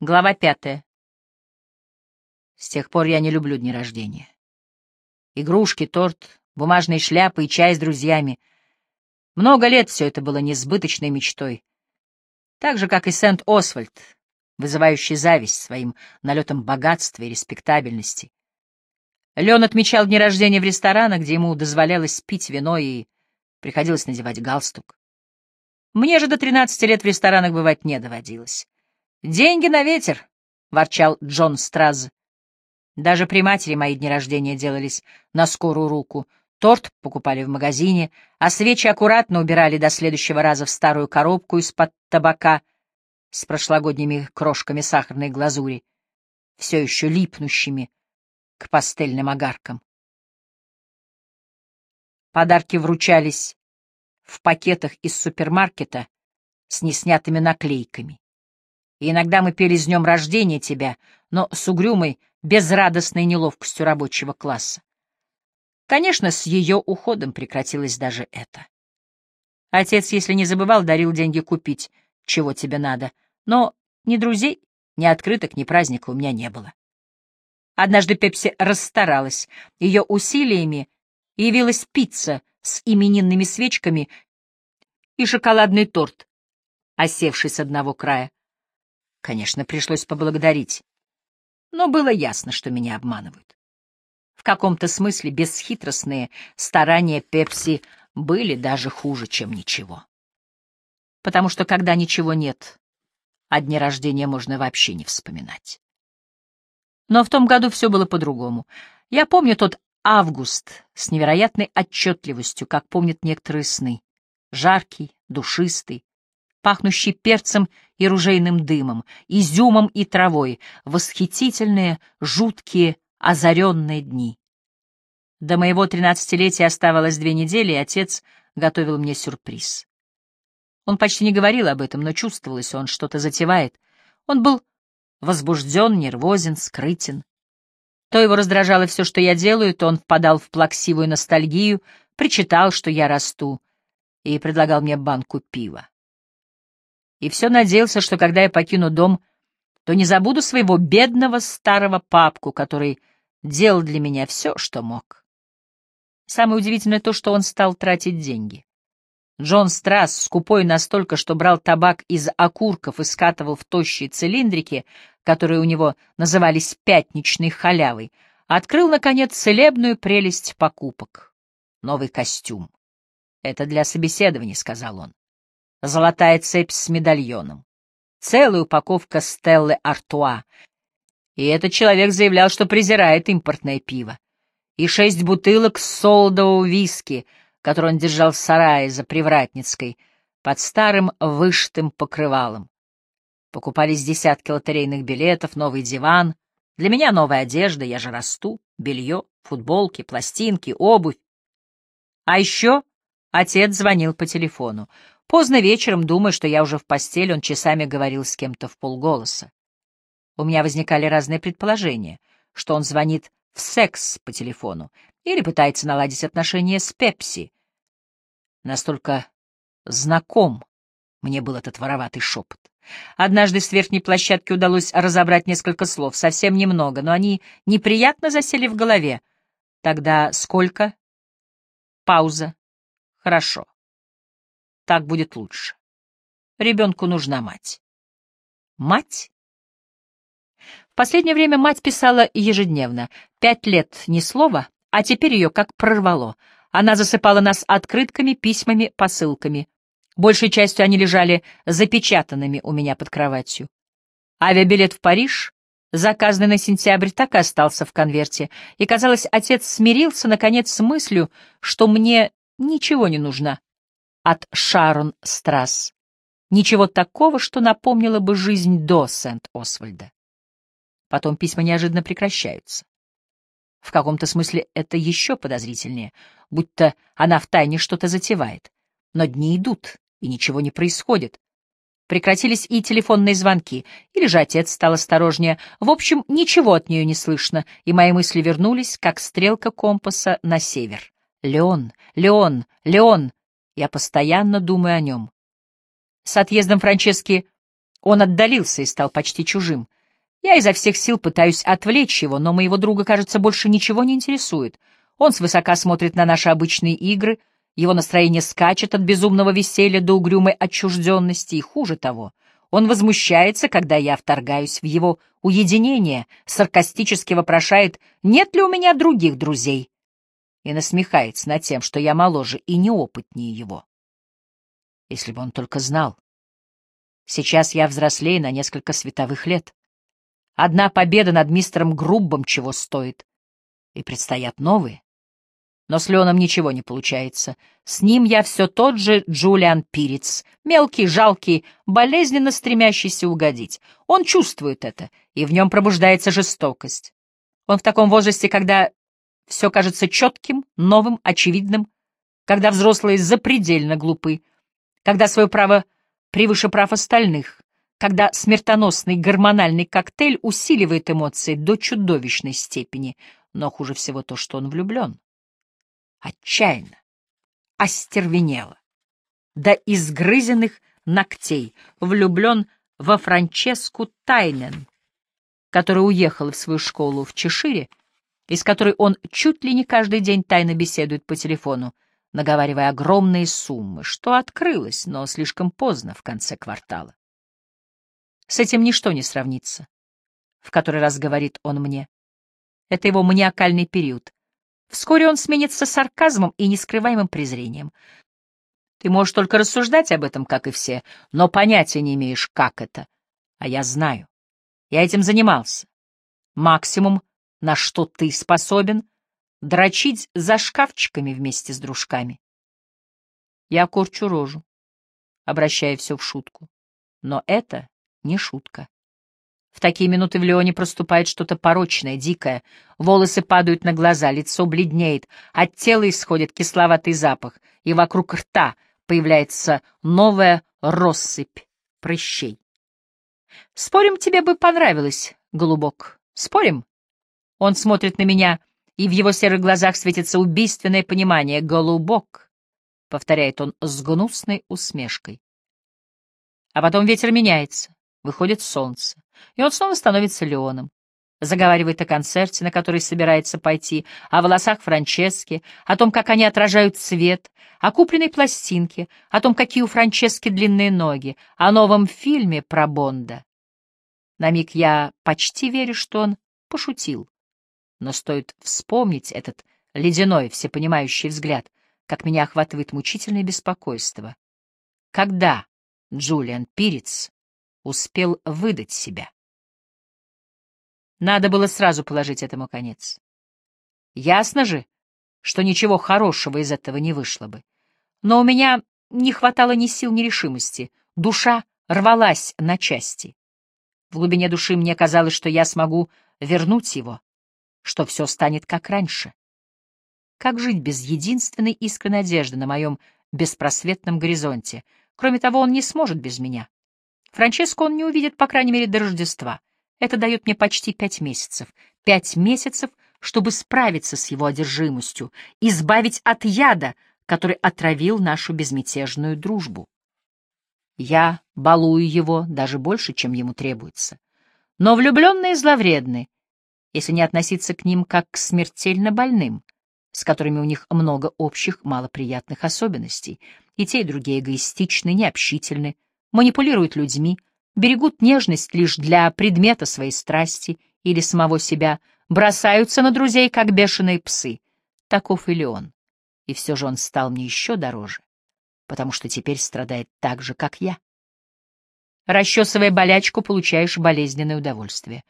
Глава пятая. С тех пор я не люблю дни рождения. Игрушки, торт, бумажные шляпы и чай с друзьями. Много лет все это было несбыточной мечтой. Так же, как и Сент-Освальд, вызывающий зависть своим налетом богатства и респектабельности. Леон отмечал дни рождения в ресторанах, где ему дозволялось пить вино и приходилось надевать галстук. Мне же до тринадцати лет в ресторанах бывать не доводилось. «Деньги на ветер!» — ворчал Джон Страз. Даже при матери мои дни рождения делались на скорую руку. Торт покупали в магазине, а свечи аккуратно убирали до следующего раза в старую коробку из-под табака с прошлогодними крошками сахарной глазури, все еще липнущими к пастельным огаркам. Подарки вручались в пакетах из супермаркета с неснятыми наклейками и иногда мы пели «С днем рождения тебя», но с угрюмой, безрадостной неловкостью рабочего класса. Конечно, с ее уходом прекратилось даже это. Отец, если не забывал, дарил деньги купить, чего тебе надо, но ни друзей, ни открыток, ни праздника у меня не было. Однажды Пепси расстаралась. Ее усилиями явилась пицца с именинными свечками и шоколадный торт, осевший с одного края. Конечно, пришлось поблагодарить. Но было ясно, что меня обманывают. В каком-то смысле бесхитростные старания Пепси были даже хуже, чем ничего. Потому что когда ничего нет, о дне рождения можно вообще не вспоминать. Но в том году все было по-другому. Я помню тот август с невероятной отчетливостью, как помнят некоторые сны. Жаркий, душистый, пахнущий перцем и ружейным дымом, изюмом и травой, восхитительные, жуткие, озаренные дни. До моего тринадцатилетия оставалось две недели, и отец готовил мне сюрприз. Он почти не говорил об этом, но чувствовалось, он что-то затевает. Он был возбужден, нервозен, скрытен. То его раздражало все, что я делаю, то он впадал в плаксивую ностальгию, причитал, что я расту, и предлагал мне банку пива и все надеялся, что когда я покину дом, то не забуду своего бедного старого папку, который делал для меня все, что мог. Самое удивительное то, что он стал тратить деньги. Джон Страсс, скупой настолько, что брал табак из окурков и скатывал в тощие цилиндрики, которые у него назывались «пятничной халявой», открыл, наконец, целебную прелесть покупок. Новый костюм. «Это для собеседования», — сказал он золотая цепь с медальоном, целая упаковка Стеллы Артуа. И этот человек заявлял, что презирает импортное пиво. И шесть бутылок солдового виски, который он держал в сарае за Привратницкой, под старым вышитым покрывалом. Покупались десятки лотерейных билетов, новый диван. Для меня новая одежда, я же расту, белье, футболки, пластинки, обувь. А еще отец звонил по телефону. Поздно вечером, думая, что я уже в постели, он часами говорил с кем-то в полголоса. У меня возникали разные предположения, что он звонит в секс по телефону или пытается наладить отношения с Пепси. Настолько знаком мне был этот вороватый шепот. Однажды с верхней площадки удалось разобрать несколько слов, совсем немного, но они неприятно засели в голове. Тогда сколько? Пауза. Хорошо. Так будет лучше. Ребенку нужна мать. Мать? В последнее время мать писала ежедневно. Пять лет ни слова, а теперь ее как прорвало. Она засыпала нас открытками, письмами, посылками. Большей частью они лежали запечатанными у меня под кроватью. Авиабилет в Париж, заказанный на сентябрь, так и остался в конверте, и, казалось, отец смирился, наконец, с мыслью, что мне ничего не нужно от Шарон Страсс. Ничего такого, что напомнило бы жизнь до Сент-Освальда. Потом письма неожиданно прекращаются. В каком-то смысле это еще подозрительнее, будто она втайне что-то затевает. Но дни идут, и ничего не происходит. Прекратились и телефонные звонки, или же отец стал осторожнее. В общем, ничего от нее не слышно, и мои мысли вернулись, как стрелка компаса на север. Леон, Леон, Леон, я постоянно думаю о нем. С отъездом Франчески Он отдалился и стал почти чужим. Я изо всех сил пытаюсь отвлечь его, но моего друга, кажется, больше ничего не интересует. Он свысока смотрит на наши обычные игры, его настроение скачет от безумного веселья до угрюмой отчужденности, и хуже того, он возмущается, когда я вторгаюсь в его уединение, саркастически вопрошает, нет ли у меня других друзей, и насмехается над тем, что я моложе и неопытнее его. Если бы он только знал. Сейчас я взрослее на несколько световых лет. Одна победа над мистером Груббом чего стоит. И предстоят новые. Но с Леоном ничего не получается. С ним я все тот же Джулиан Пирец, мелкий, жалкий, болезненно стремящийся угодить. Он чувствует это, и в нем пробуждается жестокость. Он в таком возрасте, когда все кажется четким, новым, очевидным, когда взрослые запредельно глупы, когда свое право превыше прав остальных, когда смертоносный гормональный коктейль усиливает эмоции до чудовищной степени, но хуже всего то, что он влюблен. Отчаянно, остервенело, до изгрызенных ногтей, влюблен во Франческу Тайнен, которая уехала в свою школу в Чешире, из которой он чуть ли не каждый день тайно беседует по телефону, наговаривая огромные суммы, что открылось, но слишком поздно в конце квартала. С этим ничто не сравнится. В который раз говорит он мне. Это его маниакальный период. Вскоре он сменится сарказмом и нескрываемым презрением. Ты можешь только рассуждать об этом, как и все, но понятия не имеешь, как это. А я знаю. Я этим занимался. Максимум, на что ты способен, дрочить за шкафчиками вместе с дружками. Я корчу рожу, обращая все в шутку. Но это не шутка. В такие минуты в Леоне проступает что-то порочное, дикое. Волосы падают на глаза, лицо бледнеет, от тела исходит кисловатый запах, и вокруг рта появляется новая россыпь прыщей. «Спорим, тебе бы понравилось, голубок? Спорим?» Он смотрит на меня, и в его серых глазах светится убийственное понимание. «Голубок», — повторяет он с гнусной усмешкой. А потом ветер меняется. Выходит солнце, и он снова становится Леоном. Заговаривает о концерте, на который собирается пойти, о волосах Франчески, о том, как они отражают свет, о купленной пластинке, о том, какие у Франчески длинные ноги, о новом фильме про Бонда. На миг я почти верю, что он пошутил. Но стоит вспомнить этот ледяной, всепонимающий взгляд, как меня охватывает мучительное беспокойство. Когда Джулиан Пирец успел выдать себя. Надо было сразу положить этому конец. Ясно же, что ничего хорошего из этого не вышло бы. Но у меня не хватало ни сил, ни решимости. Душа рвалась на части. В глубине души мне казалось, что я смогу вернуть его, что все станет как раньше. Как жить без единственной искры надежды на моем беспросветном горизонте? Кроме того, он не сможет без меня. Франческо он не увидит, по крайней мере, до Рождества. Это дает мне почти пять месяцев. Пять месяцев, чтобы справиться с его одержимостью, избавить от яда, который отравил нашу безмятежную дружбу. Я балую его даже больше, чем ему требуется. Но влюбленные зловредны, если не относиться к ним как к смертельно больным, с которыми у них много общих малоприятных особенностей. И те, и другие эгоистичны, необщительны, манипулируют людьми, берегут нежность лишь для предмета своей страсти или самого себя, бросаются на друзей, как бешеные псы. Таков или он. И все же он стал мне еще дороже, потому что теперь страдает так же, как я. Расчесывая болячку, получаешь болезненное удовольствие.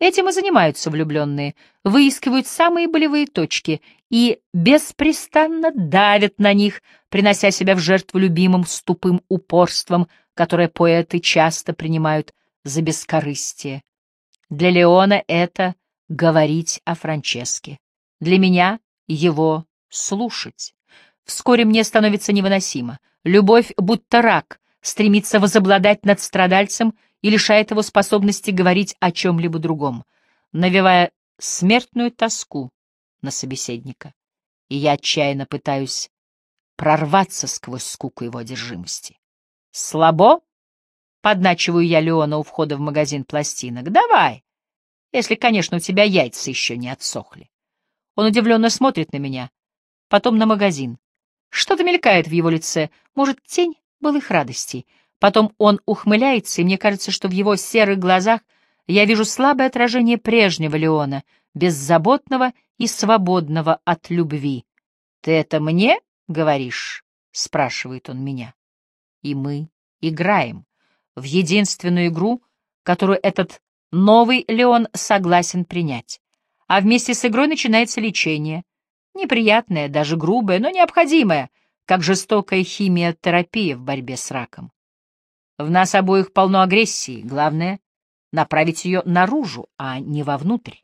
Этим и занимаются влюбленные, выискивают самые болевые точки и беспрестанно давят на них, принося себя в жертву любимым с тупым упорством — которое поэты часто принимают за бескорыстие. Для Леона это говорить о Франческе, для меня его слушать. Вскоре мне становится невыносимо. Любовь, будто рак, стремится возобладать над страдальцем и лишает его способности говорить о чем-либо другом, навевая смертную тоску на собеседника. И я отчаянно пытаюсь прорваться сквозь скуку его одержимости. Слабо? Подначиваю я Леона у входа в магазин пластинок. «Давай, если, конечно, у тебя яйца еще не отсохли». Он удивленно смотрит на меня, потом на магазин. Что-то мелькает в его лице, может, тень былых радостей. Потом он ухмыляется, и мне кажется, что в его серых глазах я вижу слабое отражение прежнего Леона, беззаботного и свободного от любви. «Ты это мне говоришь?» — спрашивает он меня. И мы играем в единственную игру, которую этот новый Леон согласен принять. А вместе с игрой начинается лечение. Неприятное, даже грубое, но необходимое, как жестокая химиотерапия в борьбе с раком. В нас обоих полно агрессии, главное — направить ее наружу, а не вовнутрь.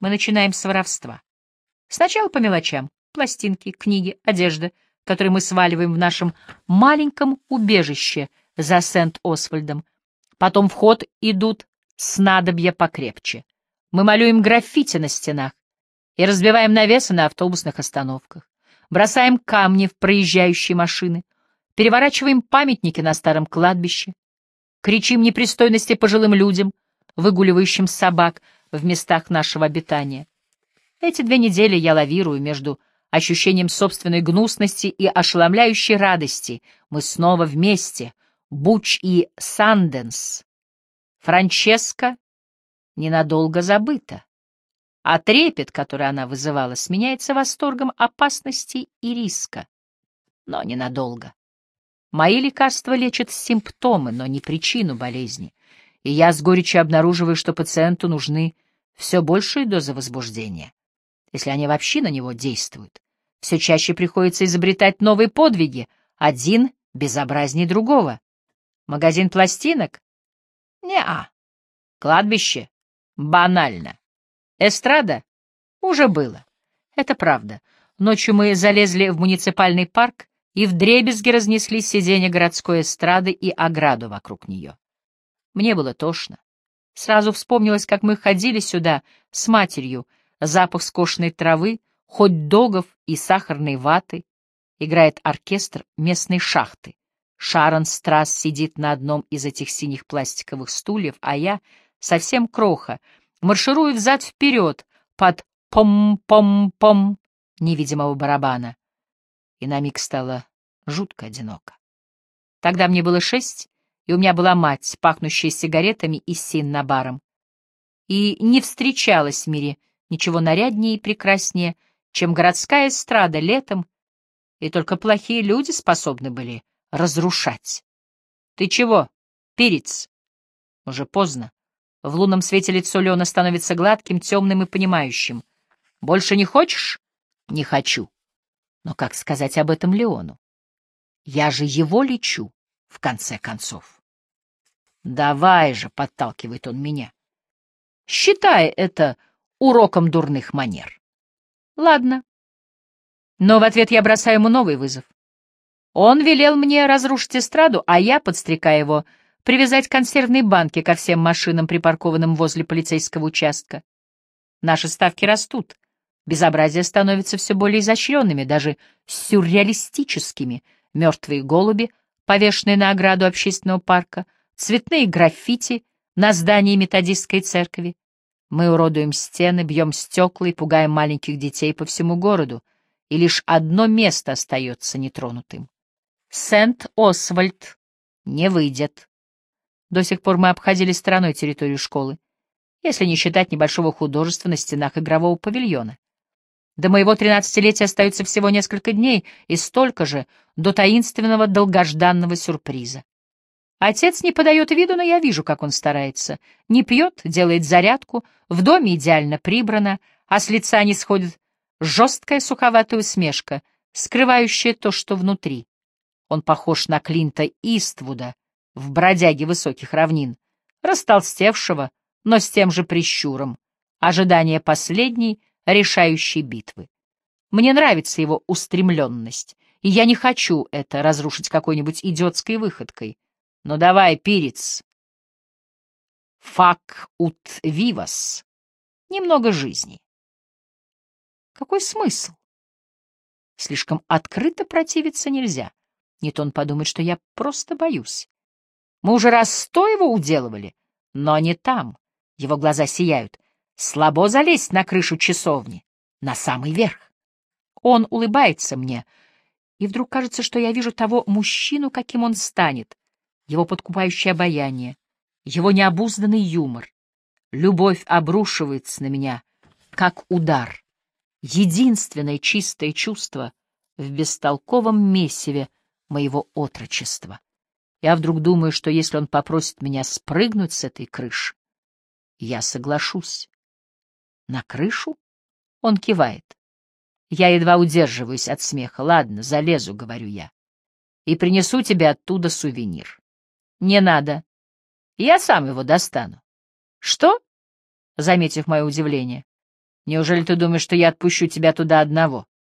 Мы начинаем с воровства. Сначала по мелочам — пластинки, книги, одежда, которые мы сваливаем в нашем маленьком убежище — за Сент-Освальдом. Потом в ход идут снадобья покрепче. Мы малюем граффити на стенах и разбиваем навесы на автобусных остановках, бросаем камни в проезжающие машины, переворачиваем памятники на старом кладбище, кричим непристойности пожилым людям, выгуливающим собак в местах нашего обитания. Эти две недели я лавирую между ощущением собственной гнусности и ошеломляющей радости. Мы снова вместе — Буч и Санденс. Франческа ненадолго забыта, а трепет, который она вызывала, сменяется восторгом опасности и риска, но ненадолго. Мои лекарства лечат симптомы, но не причину болезни, и я с горечью обнаруживаю, что пациенту нужны все большие дозы возбуждения, если они вообще на него действуют. Все чаще приходится изобретать новые подвиги, один безобразнее другого. Магазин пластинок? Не-а. Кладбище? Банально. Эстрада? Уже было. Это правда. Ночью мы залезли в муниципальный парк и вдребезги разнесли сиденья городской эстрады и ограду вокруг нее. Мне было тошно. Сразу вспомнилось, как мы ходили сюда с матерью, запах скошенной травы, хоть догов и сахарной ваты. Играет оркестр местной шахты. Шарон Страс сидит на одном из этих синих пластиковых стульев, а я, совсем кроха, марширую взад-вперед под пом-пом-пом невидимого барабана. И на миг стало жутко одиноко. Тогда мне было шесть, и у меня была мать, пахнущая сигаретами и синнабаром. И не встречалось в мире ничего наряднее и прекраснее, чем городская эстрада летом, и только плохие люди способны были разрушать. Ты чего, перец? Уже поздно. В лунном свете лицо Леона становится гладким, темным и понимающим. Больше не хочешь? Не хочу. Но как сказать об этом Леону? Я же его лечу, в конце концов. Давай же, подталкивает он меня. Считай это уроком дурных манер. Ладно. Но в ответ я бросаю ему новый вызов. Он велел мне разрушить эстраду, а я, подстрекая его, привязать консервные банки ко всем машинам, припаркованным возле полицейского участка. Наши ставки растут. Безобразия становятся все более изощренными, даже сюрреалистическими. Мертвые голуби, повешенные на ограду общественного парка, цветные граффити на здании методистской церкви. Мы уродуем стены, бьем стекла и пугаем маленьких детей по всему городу, и лишь одно место остается нетронутым. Сент-Освальд не выйдет. До сих пор мы обходили стороной территорию школы, если не считать небольшого художества на стенах игрового павильона. До моего тринадцатилетия остается всего несколько дней и столько же до таинственного долгожданного сюрприза. Отец не подает виду, но я вижу, как он старается. Не пьет, делает зарядку, в доме идеально прибрано, а с лица не сходит жесткая суховатая усмешка, скрывающая то, что внутри. Он похож на Клинта Иствуда в «Бродяге высоких равнин», растолстевшего, но с тем же прищуром, ожидание последней, решающей битвы. Мне нравится его устремленность, и я не хочу это разрушить какой-нибудь идиотской выходкой. Но давай, перец. Фак ут вивас. Немного жизни. Какой смысл? Слишком открыто противиться нельзя. Не то он подумает, что я просто боюсь. Мы уже раз сто его уделывали, но не там. Его глаза сияют. Слабо залезть на крышу часовни, на самый верх. Он улыбается мне, и вдруг кажется, что я вижу того мужчину, каким он станет, его подкупающее обаяние, его необузданный юмор. Любовь обрушивается на меня, как удар. Единственное чистое чувство в бестолковом месиве моего отрочества. Я вдруг думаю, что если он попросит меня спрыгнуть с этой крыши, я соглашусь. На крышу? Он кивает. Я едва удерживаюсь от смеха. Ладно, залезу, говорю я. И принесу тебе оттуда сувенир. Не надо. Я сам его достану. Что? Заметив мое удивление. Неужели ты думаешь, что я отпущу тебя туда одного?